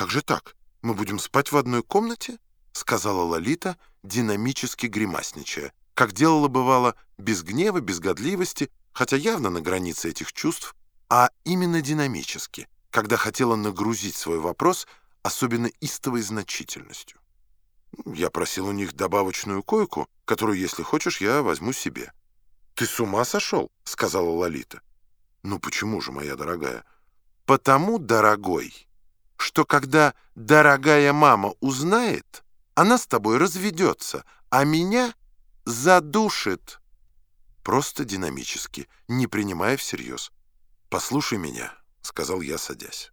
«Как же так? Мы будем спать в одной комнате?» — сказала Лолита, динамически гримасничая, как делала бывало без гнева, без годливости, хотя явно на границе этих чувств, а именно динамически, когда хотела нагрузить свой вопрос особенно истовой значительностью. Я просил у них добавочную койку, которую, если хочешь, я возьму себе. «Ты с ума сошел?» — сказала Лолита. «Ну почему же, моя дорогая?» «Потому, дорогой, что когда дорогая мама узнает, она с тобой разведется, а меня задушит». Просто динамически, не принимая всерьез. «Послушай меня», — сказал я, садясь.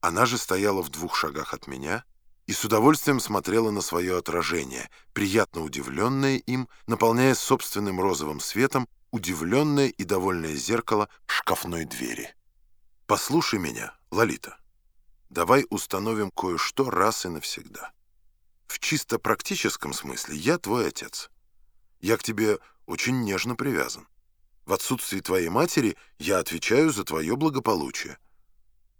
Она же стояла в двух шагах от меня и с удовольствием смотрела на свое отражение, приятно удивленное им, наполняя собственным розовым светом удивленное и довольное зеркало шкафной двери. «Послушай меня, Лолита. Давай установим кое-что раз и навсегда. В чисто практическом смысле я твой отец. Я к тебе очень нежно привязан. В отсутствии твоей матери я отвечаю за твое благополучие.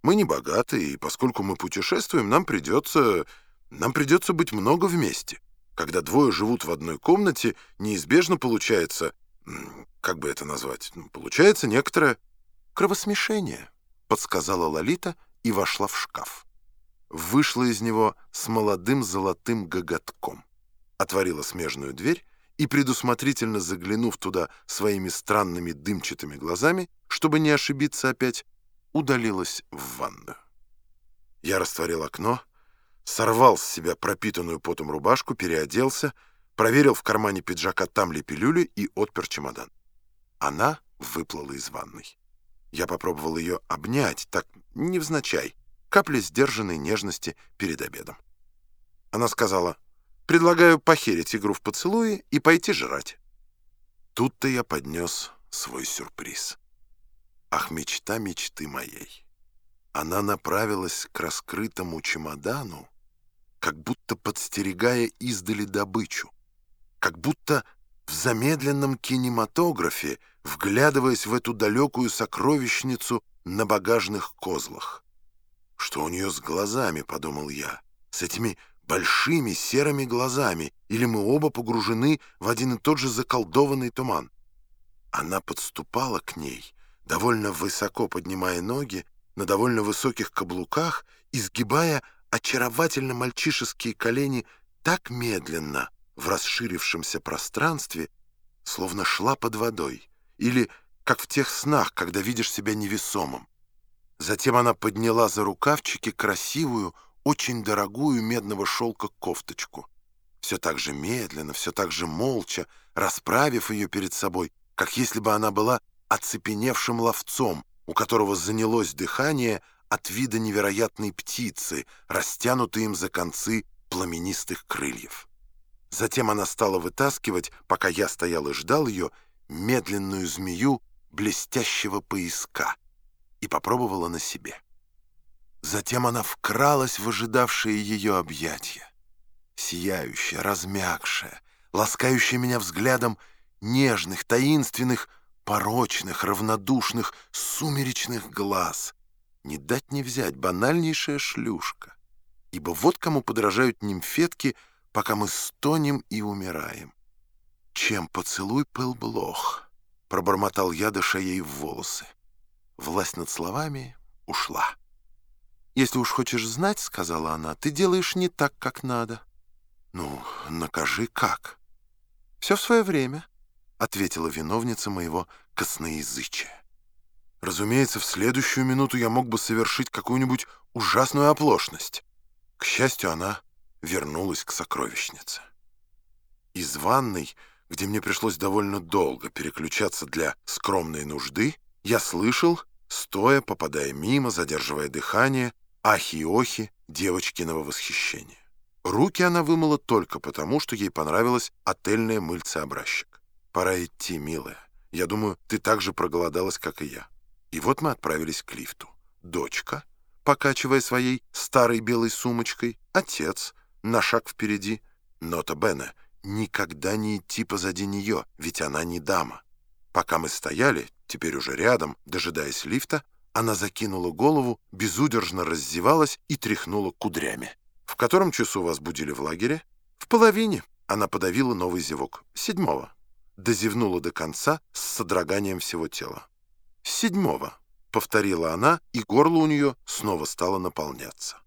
Мы не богаты, и поскольку мы путешествуем, нам придется... нам придется быть много вместе. Когда двое живут в одной комнате, неизбежно получается... как бы это назвать? Получается некоторое кровосмешение, подсказала Лолита и вошла в шкаф. Вышла из него с молодым золотым гоготком. Отворила смежную дверь и, предусмотрительно заглянув туда своими странными дымчатыми глазами, чтобы не ошибиться опять, удалилась в ванную. Я растворил окно, сорвал с себя пропитанную потом рубашку, переоделся, проверил в кармане пиджака, там ли пилюли, и отпер чемодан. Она выплыла из ванной. Я попробовал ее обнять, так невзначай, капли сдержанной нежности перед обедом. Она сказала, «Предлагаю похерить игру в поцелуи и пойти жрать». Тут-то я поднес свой сюрприз. Ах, мечта мечты моей! Она направилась к раскрытому чемодану, как будто подстерегая издали добычу, как будто в замедленном кинематографе, вглядываясь в эту далекую сокровищницу на багажных козлах. Что у нее с глазами, подумал я, с этими большими серыми глазами, или мы оба погружены в один и тот же заколдованный туман. Она подступала к ней, довольно высоко поднимая ноги, на довольно высоких каблуках, изгибая очаровательно мальчишеские колени так медленно в расширившемся пространстве, словно шла под водой, или как в тех снах, когда видишь себя невесомым. Затем она подняла за рукавчики красивую, очень дорогую медного шелка кофточку. Все так же медленно, все так же молча, расправив ее перед собой, как если бы она была оцепеневшим ловцом, у которого занялось дыхание от вида невероятной птицы, растянутой им за концы пламенистых крыльев. Затем она стала вытаскивать, пока я стоял и ждал ее, медленную змею блестящего пояска и попробовала на себе. Затем она вкралась в ожидавшие ее объятия, сияющая, размягшая, ласкающая меня взглядом нежных, таинственных, порочных, равнодушных, сумеречных глаз. Не дать не взять банальнейшая шлюшка. Ибо вот кому подражают нимфетки, пока мы стонем и умираем. Чем поцелуй пыл блох, пробормотал я, дыша ей в волосы. Власть над словами ушла. «Если уж хочешь знать, — сказала она, — ты делаешь не так, как надо». «Ну, накажи, как?» «Все в свое время». — ответила виновница моего косноязычия. Разумеется, в следующую минуту я мог бы совершить какую-нибудь ужасную оплошность. К счастью, она вернулась к сокровищнице. Из ванной, где мне пришлось довольно долго переключаться для скромной нужды, я слышал, стоя, попадая мимо, задерживая дыхание, ахи и охи девочкиного восхищения. Руки она вымыла только потому, что ей понравилось отельное мыльце-образчик. «Пора идти, милая. Я думаю, ты так же проголодалась, как и я». И вот мы отправились к лифту. Дочка, покачивая своей старой белой сумочкой, отец, на шаг впереди. Нота Бена, никогда не идти позади нее, ведь она не дама. Пока мы стояли, теперь уже рядом, дожидаясь лифта, Она закинула голову, безудержно раздевалась и тряхнула кудрями. «В котором часу вас будили в лагере?» «В половине». Она подавила новый зевок. «Седьмого». Дозевнула до конца с содроганием всего тела. «Седьмого», — повторила она, и горло у нее снова стало наполняться.